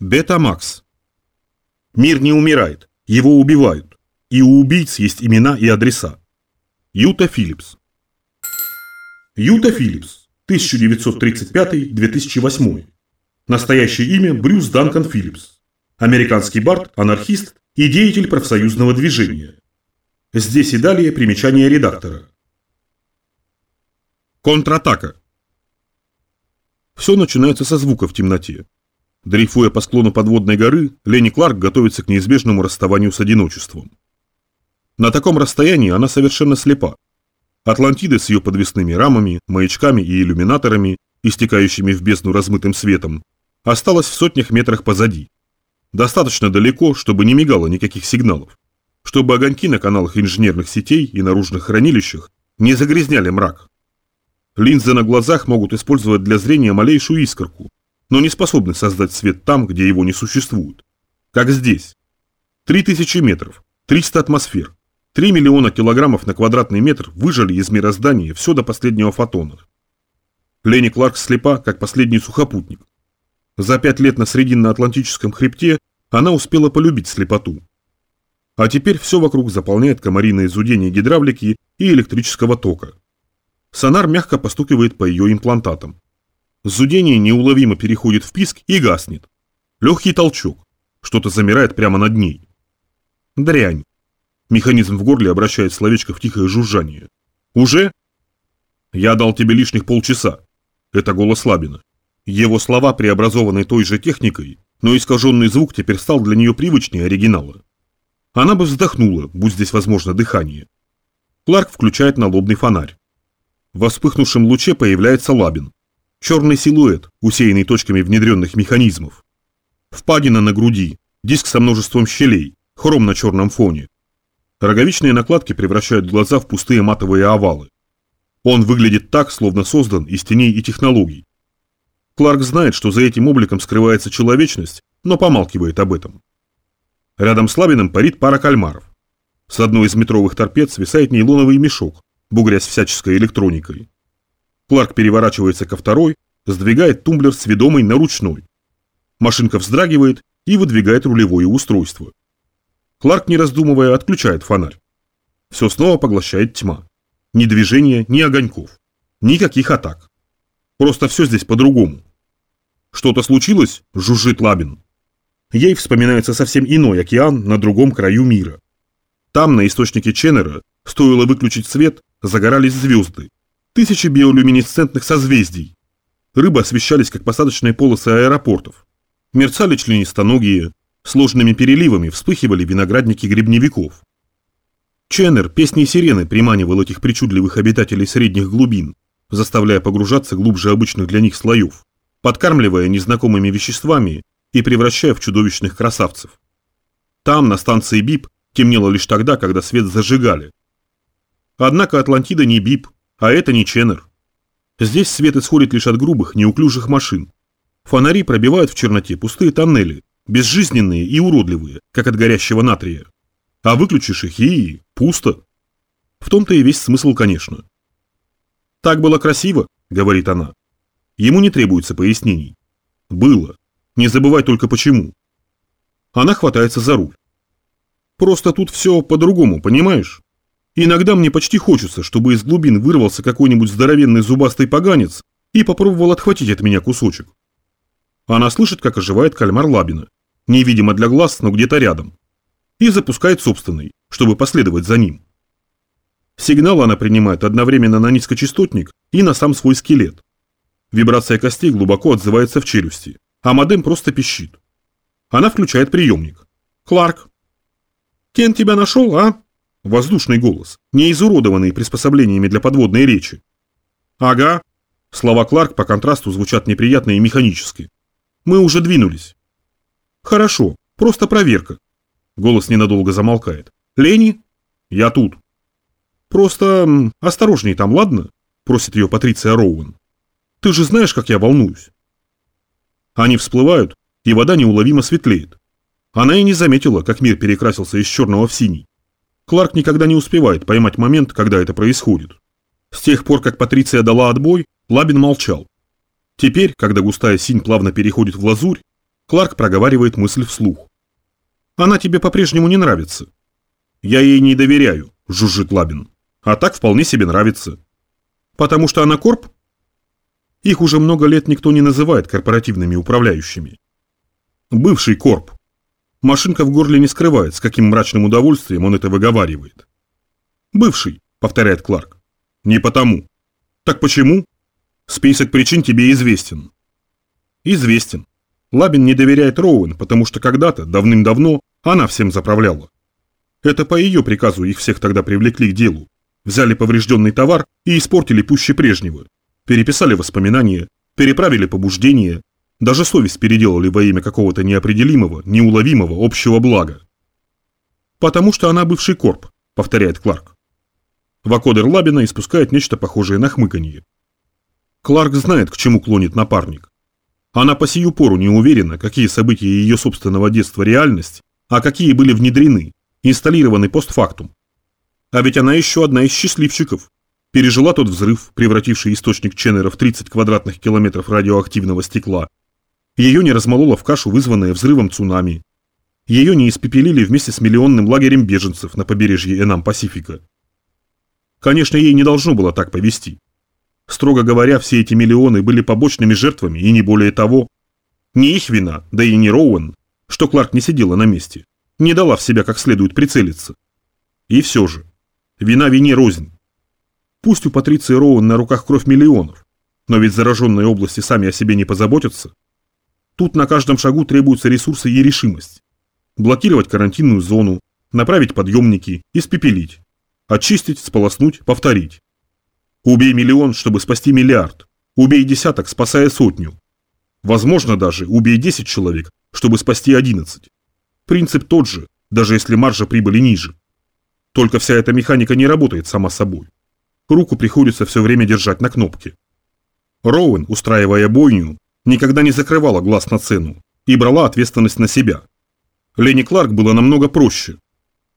Бета-Макс. Мир не умирает, его убивают. И у убийц есть имена и адреса. Юта Филлипс. Юта Филлипс, 1935-2008. Настоящее имя Брюс Данкан Филлипс. Американский бард, анархист и деятель профсоюзного движения. Здесь и далее примечание редактора. Контратака. Все начинается со звука в темноте. Дрейфуя по склону подводной горы, Ленни Кларк готовится к неизбежному расставанию с одиночеством. На таком расстоянии она совершенно слепа. Атлантида с ее подвесными рамами, маячками и иллюминаторами, истекающими в бездну размытым светом, осталась в сотнях метрах позади. Достаточно далеко, чтобы не мигало никаких сигналов, чтобы огоньки на каналах инженерных сетей и наружных хранилищах не загрязняли мрак. Линзы на глазах могут использовать для зрения малейшую искорку, но не способны создать свет там, где его не существует. Как здесь. 3000 метров, 300 атмосфер, 3 миллиона килограммов на квадратный метр выжили из мироздания все до последнего фотона. Ленни Кларк слепа, как последний сухопутник. За пять лет на Срединно-Атлантическом хребте она успела полюбить слепоту. А теперь все вокруг заполняет комариное зудение гидравлики и электрического тока. Сонар мягко постукивает по ее имплантатам. Зудение неуловимо переходит в писк и гаснет. Легкий толчок. Что-то замирает прямо над ней. Дрянь. Механизм в горле обращает словечко в тихое жужжание. «Уже?» «Я дал тебе лишних полчаса». Это голос Лабина. Его слова, преобразованные той же техникой, но искаженный звук теперь стал для нее привычнее оригинала. Она бы вздохнула, будь здесь возможно дыхание. Кларк включает налобный фонарь. В вспыхнувшем луче появляется Лабин. Черный силуэт, усеянный точками внедренных механизмов. Впадина на груди, диск со множеством щелей, хром на черном фоне. Роговичные накладки превращают глаза в пустые матовые овалы. Он выглядит так, словно создан из теней и технологий. Кларк знает, что за этим обликом скрывается человечность, но помалкивает об этом. Рядом с Лабиным парит пара кальмаров. С одной из метровых торпед свисает нейлоновый мешок, бугрясь всяческой электроникой. Кларк переворачивается ко второй, сдвигает тумблер с ведомой на ручной. Машинка вздрагивает и выдвигает рулевое устройство. Кларк, не раздумывая, отключает фонарь. Все снова поглощает тьма. Ни движения, ни огоньков. Никаких атак. Просто все здесь по-другому. «Что-то случилось?» – жужжит Лабин. Ей вспоминается совсем иной океан на другом краю мира. Там, на источнике Ченнера, стоило выключить свет, загорались звезды, Тысячи биолюминесцентных созвездий. Рыбы освещались, как посадочные полосы аэропортов. Мерцали членистоногие, сложными переливами вспыхивали виноградники грибневиков. Ченнер песни сирены приманивал этих причудливых обитателей средних глубин, заставляя погружаться глубже обычных для них слоев, подкармливая незнакомыми веществами и превращая в чудовищных красавцев. Там, на станции БИП, темнело лишь тогда, когда свет зажигали. Однако Атлантида не БИП, а это не Ченнер. Здесь свет исходит лишь от грубых, неуклюжих машин. Фонари пробивают в черноте пустые тоннели, безжизненные и уродливые, как от горящего натрия. А выключишь их и пусто. В том-то и весь смысл, конечно. «Так было красиво», — говорит она. Ему не требуется пояснений. «Было. Не забывай только почему». Она хватается за руль. «Просто тут все по-другому, понимаешь?» Иногда мне почти хочется, чтобы из глубин вырвался какой-нибудь здоровенный зубастый поганец и попробовал отхватить от меня кусочек. Она слышит, как оживает кальмар Лабина, невидимо для глаз, но где-то рядом, и запускает собственный, чтобы последовать за ним. Сигнал она принимает одновременно на низкочастотник и на сам свой скелет. Вибрация костей глубоко отзывается в челюсти, а модем просто пищит. Она включает приемник. «Кларк!» «Кен тебя нашел, а?» Воздушный голос, не изуродованный приспособлениями для подводной речи. «Ага». Слова Кларк по контрасту звучат неприятно и механически. «Мы уже двинулись». «Хорошо, просто проверка». Голос ненадолго замолкает. «Лени?» «Я тут». «Просто осторожней там, ладно?» Просит ее Патриция Роуэн. «Ты же знаешь, как я волнуюсь». Они всплывают, и вода неуловимо светлеет. Она и не заметила, как мир перекрасился из черного в синий. Кларк никогда не успевает поймать момент, когда это происходит. С тех пор, как Патриция дала отбой, Лабин молчал. Теперь, когда густая синь плавно переходит в лазурь, Кларк проговаривает мысль вслух. Она тебе по-прежнему не нравится. Я ей не доверяю, жужжит Лабин. А так вполне себе нравится. Потому что она корп? Их уже много лет никто не называет корпоративными управляющими. Бывший корп. Машинка в горле не скрывает, с каким мрачным удовольствием он это выговаривает. Бывший, повторяет Кларк. Не потому. Так почему? Список причин тебе известен. Известен. Лабин не доверяет Роуэн, потому что когда-то, давным-давно, она всем заправляла. Это по ее приказу их всех тогда привлекли к делу. Взяли поврежденный товар и испортили пуще прежнего. Переписали воспоминания, переправили побуждения, даже совесть переделали во имя какого-то неопределимого, неуловимого общего блага. «Потому что она бывший корп», — повторяет Кларк. Вакодер Лабина испускает нечто похожее на хмыканье. Кларк знает, к чему клонит напарник. Она по сию пору не уверена, какие события ее собственного детства реальность, а какие были внедрены, инсталлированы постфактум. А ведь она еще одна из счастливчиков. Пережила тот взрыв, превративший источник Ченнера в 30 квадратных километров радиоактивного стекла. Ее не размололо в кашу, вызванное взрывом цунами. Ее не испепелили вместе с миллионным лагерем беженцев на побережье Энам-Пасифика. Конечно, ей не должно было так повести. Строго говоря, все эти миллионы были побочными жертвами и не более того. Не их вина, да и не Роуэн, что Кларк не сидела на месте, не дала в себя как следует прицелиться. И все же, вина вине рознь. Пусть у Патриции Роуэн на руках кровь миллионов, но ведь зараженные области сами о себе не позаботятся. Тут на каждом шагу требуются ресурсы и решимость. Блокировать карантинную зону, направить подъемники, испепелить. Очистить, сполоснуть, повторить. Убей миллион, чтобы спасти миллиард. Убей десяток, спасая сотню. Возможно даже, убей 10 человек, чтобы спасти 11. Принцип тот же, даже если маржа прибыли ниже. Только вся эта механика не работает сама собой. Руку приходится все время держать на кнопке. Роуэн, устраивая бойню, никогда не закрывала глаз на цену и брала ответственность на себя. Ленни Кларк было намного проще.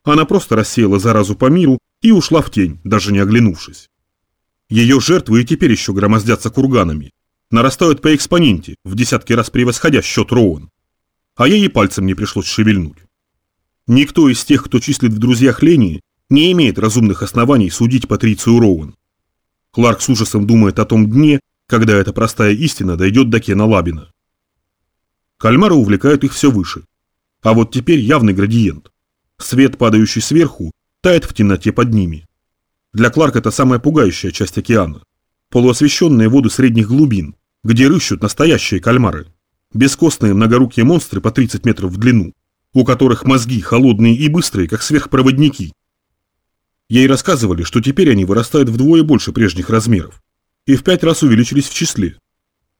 Она просто рассеяла заразу по миру и ушла в тень, даже не оглянувшись. Ее жертвы и теперь еще громоздятся курганами. Нарастают по экспоненте, в десятки раз превосходя счет Роуэн. А ей и пальцем не пришлось шевельнуть. Никто из тех, кто числит в друзьях Лени, не имеет разумных оснований судить Патрицию Роуэн. Кларк с ужасом думает о том дне, когда эта простая истина дойдет до Кена Лабина. Кальмары увлекают их все выше. А вот теперь явный градиент. Свет, падающий сверху, тает в темноте под ними. Для Кларка это самая пугающая часть океана. Полуосвещенные воды средних глубин, где рыщут настоящие кальмары. Бескостные многорукие монстры по 30 метров в длину, у которых мозги холодные и быстрые, как сверхпроводники. Ей рассказывали, что теперь они вырастают вдвое больше прежних размеров и в пять раз увеличились в числе.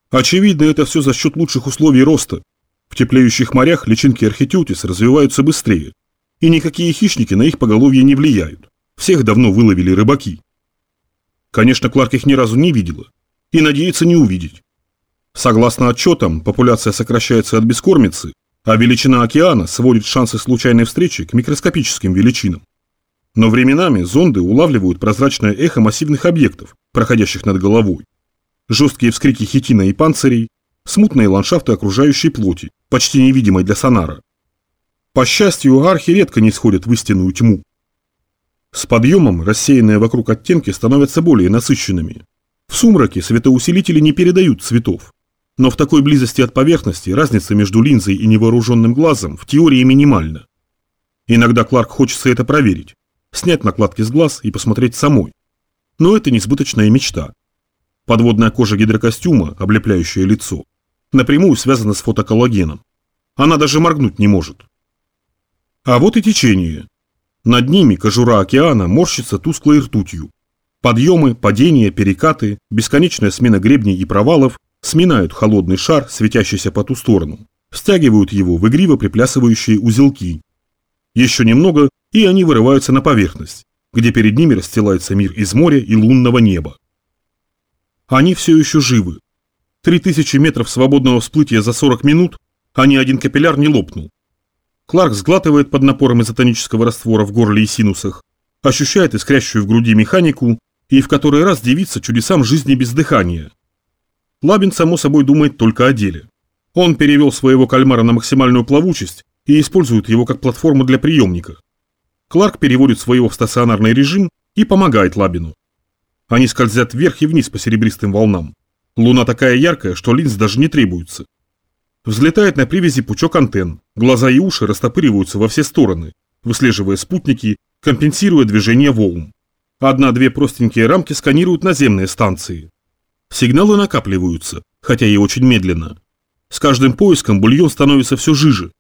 Очевидно, это все за счет лучших условий роста. В теплеющих морях личинки архитеутис развиваются быстрее, и никакие хищники на их поголовье не влияют. Всех давно выловили рыбаки. Конечно, Кларк их ни разу не видела. И надеется не увидеть. Согласно отчетам, популяция сокращается от бескормицы, а величина океана сводит шансы случайной встречи к микроскопическим величинам. Но временами зонды улавливают прозрачное эхо массивных объектов, проходящих над головой. Жесткие вскрики хитина и панцирей, смутные ландшафты окружающей плоти, почти невидимой для сонара. По счастью, архи редко не сходят в истинную тьму. С подъемом рассеянные вокруг оттенки становятся более насыщенными. В сумраке светоусилители не передают цветов. Но в такой близости от поверхности разница между линзой и невооруженным глазом в теории минимальна. Иногда Кларк хочется это проверить, снять накладки с глаз и посмотреть самой. Но это несбыточная мечта. Подводная кожа гидрокостюма, облепляющая лицо, напрямую связана с фотоколлагеном. Она даже моргнуть не может. А вот и течение. Над ними кожура океана морщится тусклой ртутью. Подъемы, падения, перекаты, бесконечная смена гребней и провалов сминают холодный шар, светящийся по ту сторону, стягивают его в игриво приплясывающие узелки. Еще немного, и они вырываются на поверхность, где перед ними расстилается мир из моря и лунного неба. Они все еще живы. Три тысячи метров свободного всплытия за 40 минут, а ни один капилляр не лопнул. Кларк сглатывает под напором изотонического раствора в горле и синусах, ощущает искрящую в груди механику и в который раз дивится чудесам жизни без дыхания. Лабин, само собой, думает только о деле. Он перевел своего кальмара на максимальную плавучесть и использует его как платформу для приемника. Кларк переводит своего в стационарный режим и помогает Лабину. Они скользят вверх и вниз по серебристым волнам. Луна такая яркая, что линз даже не требуется. Взлетает на привязи пучок антенн, глаза и уши растопыриваются во все стороны, выслеживая спутники, компенсируя движение волн. Одна-две простенькие рамки сканируют наземные станции. Сигналы накапливаются, хотя и очень медленно. С каждым поиском бульон становится все жиже.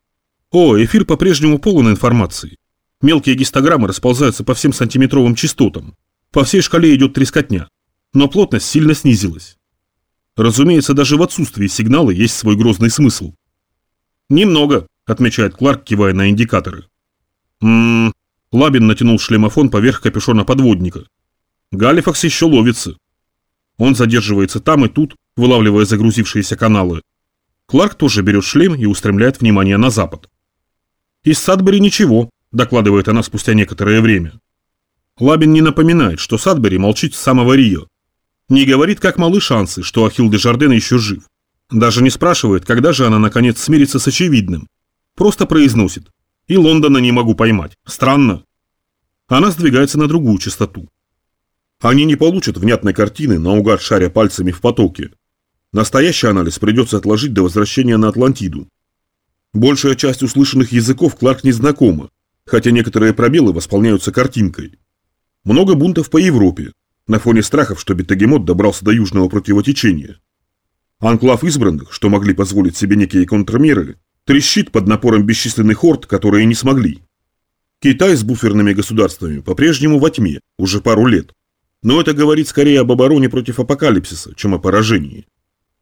О, эфир по-прежнему полон информации. Мелкие гистограммы расползаются по всем сантиметровым частотам. По всей шкале идет трескотня. Но плотность сильно снизилась. Разумеется, даже в отсутствии сигнала есть свой грозный смысл. «Немного», — отмечает Кларк, кивая на индикаторы. «Ммм, Лабин натянул шлемофон поверх капюшона подводника. Галифакс еще ловится. Он задерживается там и тут, вылавливая загрузившиеся каналы. Кларк тоже берет шлем и устремляет внимание на запад. «Из Садбери ничего», – докладывает она спустя некоторое время. Лабин не напоминает, что Садбери молчит с самого Рио. Не говорит, как малы шансы, что Ахилл де Жарден еще жив. Даже не спрашивает, когда же она наконец смирится с очевидным. Просто произносит и Лондона не могу поймать. Странно. Она сдвигается на другую частоту. Они не получат внятной картины, наугад шаря пальцами в потоке. Настоящий анализ придется отложить до возвращения на Атлантиду. Большая часть услышанных языков Кларк не знакома, хотя некоторые пробелы восполняются картинкой. Много бунтов по Европе, на фоне страхов, что Бетагемот добрался до южного противотечения. Анклав избранных, что могли позволить себе некие контрмеры, трещит под напором бесчисленных орд, которые не смогли. Китай с буферными государствами по-прежнему во тьме, уже пару лет. Но это говорит скорее об обороне против апокалипсиса, чем о поражении.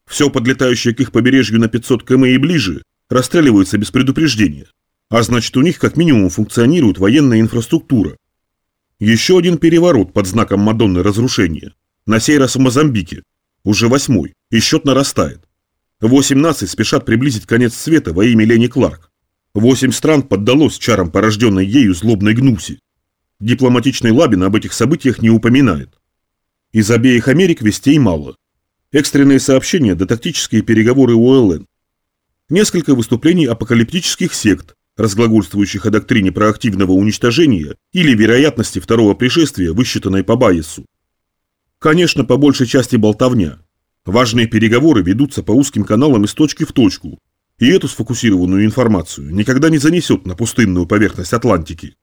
Все подлетающее к их побережью на 500 км и ближе расстреливается без предупреждения. А значит, у них как минимум функционирует военная инфраструктура. Еще один переворот под знаком Мадонны разрушения. На сей раз в Мозамбике. Уже восьмой, и счет нарастает. Восемь наций спешат приблизить конец света во имя Лени Кларк. Восемь стран поддалось чарам порожденной ею злобной гнуси. Дипломатичный Лабин об этих событиях не упоминает. Из обеих Америк вестей мало. Экстренные сообщения да тактические переговоры ОЛН. Несколько выступлений апокалиптических сект, разглагольствующих о доктрине проактивного уничтожения или вероятности второго пришествия, высчитанной по Байесу. Конечно, по большей части болтовня. Важные переговоры ведутся по узким каналам из точки в точку, и эту сфокусированную информацию никогда не занесет на пустынную поверхность Атлантики.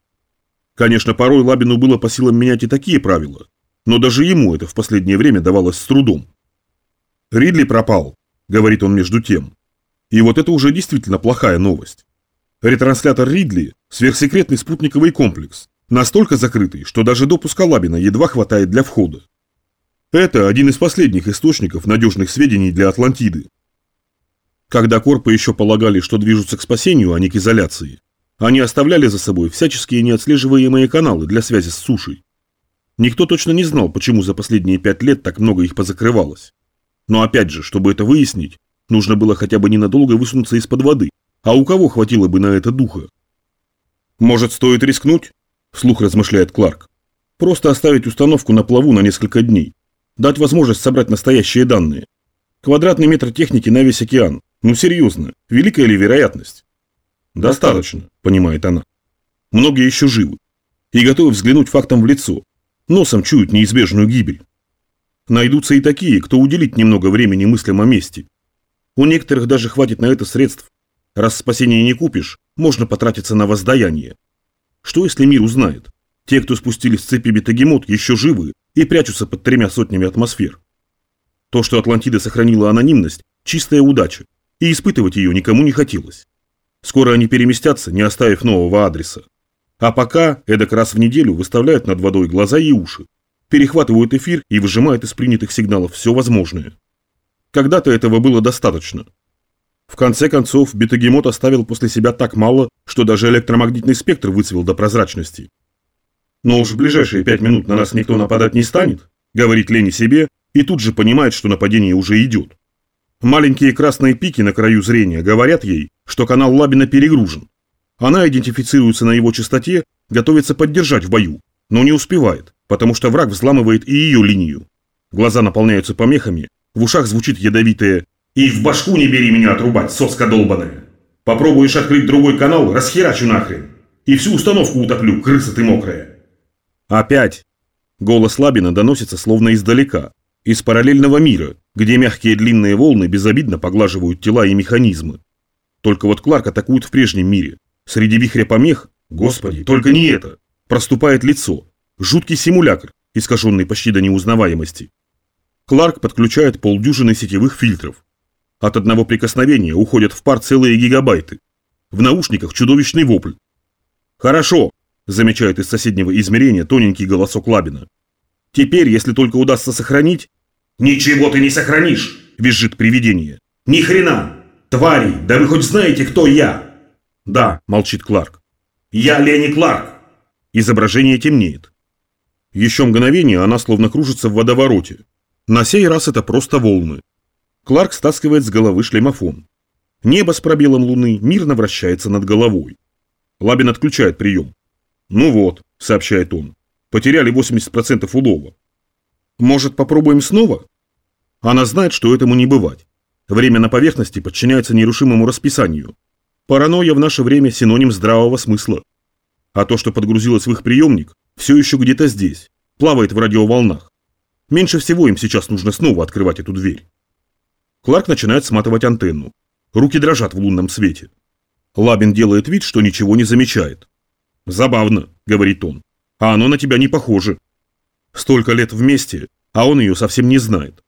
Конечно, порой Лабину было по силам менять и такие правила, но даже ему это в последнее время давалось с трудом. «Ридли пропал», — говорит он между тем. И вот это уже действительно плохая новость. Ретранслятор Ридли – сверхсекретный спутниковый комплекс, настолько закрытый, что даже допуска Лабина едва хватает для входа. Это один из последних источников надежных сведений для Атлантиды. Когда корпы еще полагали, что движутся к спасению, а не к изоляции, они оставляли за собой всяческие неотслеживаемые каналы для связи с сушей. Никто точно не знал, почему за последние пять лет так много их позакрывалось. Но опять же, чтобы это выяснить, нужно было хотя бы ненадолго высунуться из-под воды, а у кого хватило бы на это духа? «Может, стоит рискнуть?» – вслух размышляет Кларк. «Просто оставить установку на плаву на несколько дней. Дать возможность собрать настоящие данные. Квадратный метр техники на весь океан. Ну серьезно, великая ли вероятность? Достаточно, понимает она. Многие еще живы. И готовы взглянуть фактам в лицо. Носом чуют неизбежную гибель. Найдутся и такие, кто уделит немного времени мыслям о мести. У некоторых даже хватит на это средств. Раз спасения не купишь, можно потратиться на воздаяние. Что если мир узнает? Те, кто спустились с цепи Бетагемот, еще живы и прячутся под тремя сотнями атмосфер. То, что Атлантида сохранила анонимность, чистая удача, и испытывать ее никому не хотелось. Скоро они переместятся, не оставив нового адреса. А пока, эдак раз в неделю, выставляют над водой глаза и уши, перехватывают эфир и выжимают из принятых сигналов все возможное. Когда-то этого было достаточно. В конце концов, Бетагемот оставил после себя так мало, что даже электромагнитный спектр выцвел до прозрачности. Но уж в ближайшие пять минут на нас никто нападать не станет, говорит Лени себе, и тут же понимает, что нападение уже идет. Маленькие красные пики на краю зрения говорят ей, что канал Лабина перегружен. Она идентифицируется на его частоте, готовится поддержать в бою, но не успевает, потому что враг взламывает и ее линию. Глаза наполняются помехами, в ушах звучит ядовитое И в башку не бери меня отрубать, соска долбаная. Попробуешь открыть другой канал, расхерачу нахрен. И всю установку утоплю, крыса ты мокрая. Опять. Голос Лабина доносится словно издалека, из параллельного мира, где мягкие длинные волны безобидно поглаживают тела и механизмы. Только вот Кларк атакует в прежнем мире. Среди вихря помех, господи, только не это, проступает лицо. Жуткий симулякр, искаженный почти до неузнаваемости. Кларк подключает полдюжины сетевых фильтров. От одного прикосновения уходят в пар целые гигабайты. В наушниках чудовищный вопль. «Хорошо», – замечает из соседнего измерения тоненький голосок Лабина. «Теперь, если только удастся сохранить...» «Ничего ты не сохранишь!» – визжит привидение. «Ни хрена! Твари, да вы хоть знаете, кто я?» «Да», – молчит Кларк. «Я Лени Кларк!» Изображение темнеет. Еще мгновение она словно кружится в водовороте. На сей раз это просто волны. Кларк стаскивает с головы шлемофон. Небо с пробелом луны мирно вращается над головой. Лабин отключает прием. «Ну вот», — сообщает он, — «потеряли 80% улова». «Может, попробуем снова?» Она знает, что этому не бывать. Время на поверхности подчиняется нерушимому расписанию. Паранойя в наше время синоним здравого смысла. А то, что подгрузилось в их приемник, все еще где-то здесь, плавает в радиоволнах. Меньше всего им сейчас нужно снова открывать эту дверь. Кларк начинает сматывать антенну. Руки дрожат в лунном свете. Лабин делает вид, что ничего не замечает. «Забавно», — говорит он, — «а оно на тебя не похоже. Столько лет вместе, а он ее совсем не знает.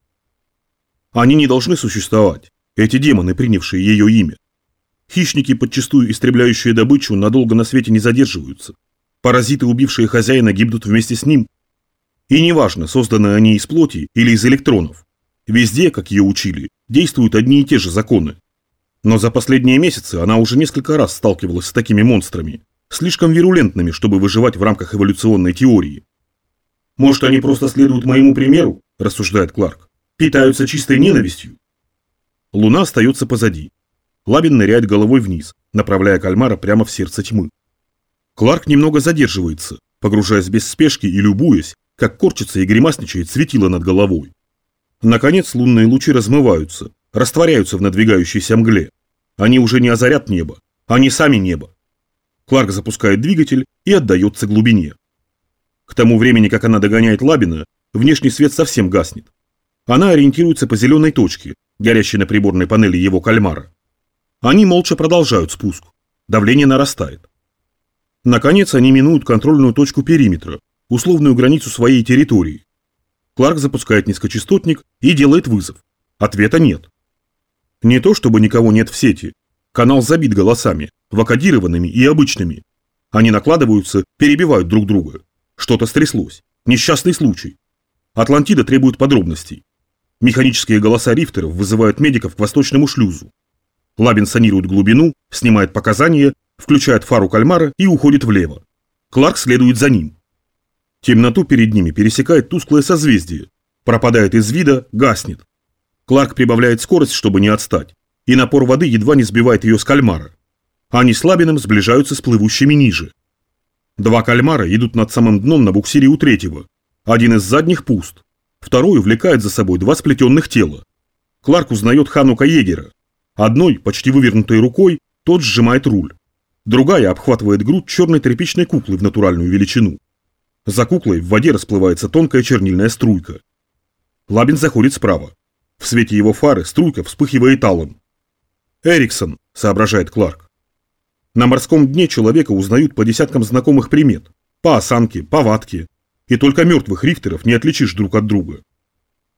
Они не должны существовать, эти демоны, принявшие ее имя. Хищники, подчастую истребляющие добычу, надолго на свете не задерживаются. Паразиты, убившие хозяина, гибнут вместе с ним. И неважно, созданы они из плоти или из электронов. Везде, как ее учили, действуют одни и те же законы. Но за последние месяцы она уже несколько раз сталкивалась с такими монстрами, слишком вирулентными, чтобы выживать в рамках эволюционной теории. «Может, они просто следуют моему примеру?» – рассуждает Кларк. «Питаются чистой ненавистью?» Луна остается позади. Лабин ныряет головой вниз, направляя кальмара прямо в сердце тьмы. Кларк немного задерживается, погружаясь без спешки и любуясь, как корчится и гримасничает светило над головой. Наконец лунные лучи размываются, растворяются в надвигающейся мгле. Они уже не озарят небо, они сами небо. Кларк запускает двигатель и отдается глубине. К тому времени, как она догоняет Лабина, внешний свет совсем гаснет. Она ориентируется по зеленой точке, горящей на приборной панели его кальмара. Они молча продолжают спуск. Давление нарастает. Наконец они минуют контрольную точку периметра, условную границу своей территории. Кларк запускает низкочастотник и делает вызов. Ответа нет. Не то, чтобы никого нет в сети. Канал забит голосами, вакодированными и обычными. Они накладываются, перебивают друг друга. Что-то стряслось. Несчастный случай. Атлантида требует подробностей. Механические голоса рифтеров вызывают медиков к восточному шлюзу. Лабин санирует глубину, снимает показания, включает фару кальмара и уходит влево. Кларк следует за ним. Темноту перед ними пересекает тусклое созвездие. Пропадает из вида, гаснет. Кларк прибавляет скорость, чтобы не отстать, и напор воды едва не сбивает ее с кальмара. Они с сближаются с плывущими ниже. Два кальмара идут над самым дном на буксире у третьего. Один из задних пуст. Второй увлекает за собой два сплетенных тела. Кларк узнает Ханука Егера, Одной, почти вывернутой рукой, тот сжимает руль. Другая обхватывает грудь черной тряпичной куклы в натуральную величину. За куклой в воде расплывается тонкая чернильная струйка. Лабин заходит справа. В свете его фары струйка вспыхивает алым. «Эриксон», — соображает Кларк. На морском дне человека узнают по десяткам знакомых примет. По осанке, повадке. И только мертвых рифтеров не отличишь друг от друга.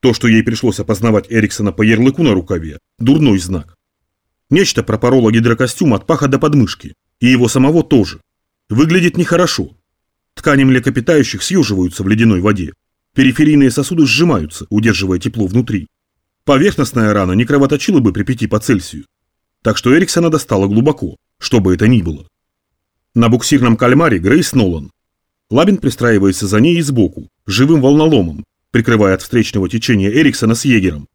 То, что ей пришлось опознавать Эриксона по ярлыку на рукаве – дурной знак. Нечто пропороло гидрокостюм от паха до подмышки. И его самого тоже. Выглядит нехорошо. Ткани млекопитающих съеживаются в ледяной воде. Периферийные сосуды сжимаются, удерживая тепло внутри. Поверхностная рана не кровоточила бы при 5 по Цельсию. Так что Эриксона достала глубоко, что бы это ни было. На буксирном кальмаре Грейс Нолан. Лабин пристраивается за ней и сбоку, живым волноломом, прикрывая от встречного течения Эриксона с егером.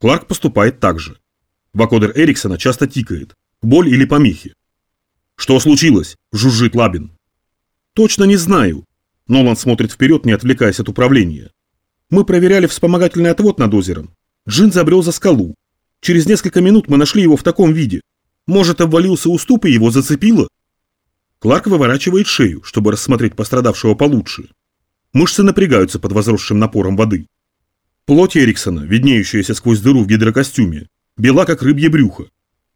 Кларк поступает так же. Вакодер Эриксона часто тикает. Боль или помехи. «Что случилось?» – жужжит Лабин. «Точно не знаю». Нолан смотрит вперед, не отвлекаясь от управления. «Мы проверяли вспомогательный отвод над озером. Джин забрел за скалу. Через несколько минут мы нашли его в таком виде. Может, обвалился уступ и его зацепило? Кларк выворачивает шею, чтобы рассмотреть пострадавшего получше. Мышцы напрягаются под возросшим напором воды. Плоть Эриксона, виднеющаяся сквозь дыру в гидрокостюме, бела как рыбье брюхо,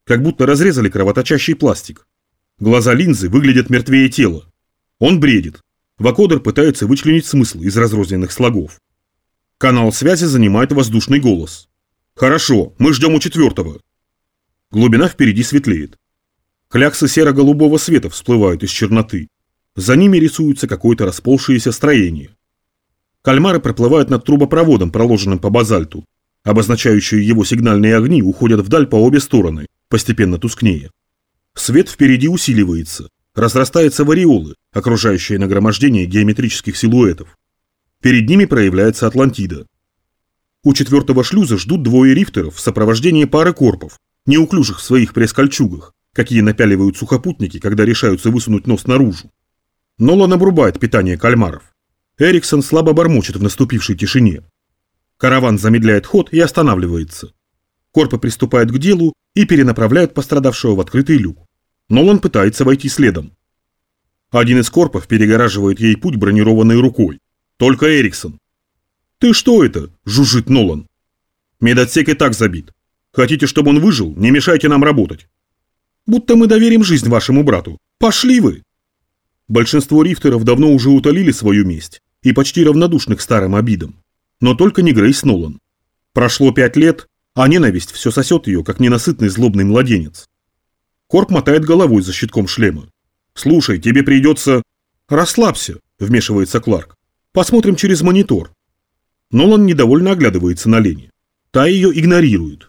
как будто разрезали кровоточащий пластик. Глаза линзы выглядят мертвее тела. Он бредит. Вакодер пытается вычленить смысл из разрозненных слогов. Канал связи занимает воздушный голос. «Хорошо, мы ждем у четвертого». Глубина впереди светлеет. Кляксы серо-голубого света всплывают из черноты. За ними рисуется какое-то расползшееся строение. Кальмары проплывают над трубопроводом, проложенным по базальту. Обозначающие его сигнальные огни уходят вдаль по обе стороны, постепенно тускнее. Свет впереди усиливается, разрастается в ореолы, окружающие нагромождение геометрических силуэтов. Перед ними проявляется Атлантида. У четвертого шлюза ждут двое рифтеров в сопровождении пары корпов, неуклюжих в своих пресс-кольчугах, какие напяливают сухопутники, когда решаются высунуть нос наружу. Нолан обрубает питание кальмаров. Эриксон слабо бормочет в наступившей тишине. Караван замедляет ход и останавливается. Корпы приступают к делу и перенаправляют пострадавшего в открытый люк. Нолан пытается войти следом. Один из корпов перегораживает ей путь бронированной рукой. Только Эриксон. «Ты что это?» – жужжит Нолан. «Медотсек и так забит. Хотите, чтобы он выжил? Не мешайте нам работать». «Будто мы доверим жизнь вашему брату. Пошли вы!» Большинство рифтеров давно уже утолили свою месть и почти равнодушны к старым обидам. Но только не Грейс Нолан. Прошло пять лет, а ненависть все сосет ее, как ненасытный злобный младенец. Корп мотает головой за щитком шлема. «Слушай, тебе придется...» «Расслабься», — вмешивается Кларк. «Посмотрим через монитор». Нолан недовольно оглядывается на Лени. Та ее игнорирует.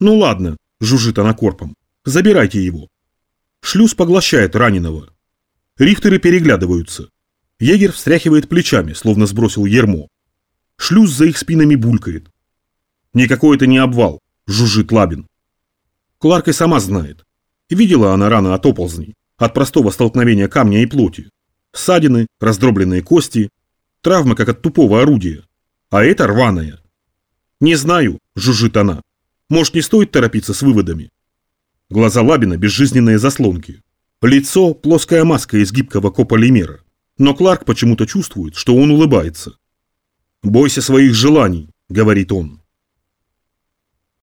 «Ну ладно», — жужжит она корпом. «Забирайте его». Шлюз поглощает раненого. Рихтеры переглядываются. Егер встряхивает плечами, словно сбросил ермо. Шлюз за их спинами булькает. «Никакой это не обвал», – жужжит Лабин. Кларк и сама знает. Видела она раны от оползней, от простого столкновения камня и плоти. Ссадины, раздробленные кости, травмы как от тупого орудия. А это рваная. «Не знаю», – жужжит она. «Может, не стоит торопиться с выводами?» Глаза Лабина – безжизненные заслонки. Лицо – плоская маска из гибкого кополимера. Но Кларк почему-то чувствует, что он улыбается. «Бойся своих желаний», – говорит он.